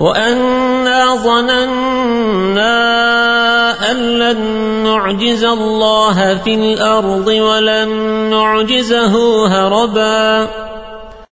وأنا ظننا أن لن نعجز الله في الأرض ولن نعجزه هربا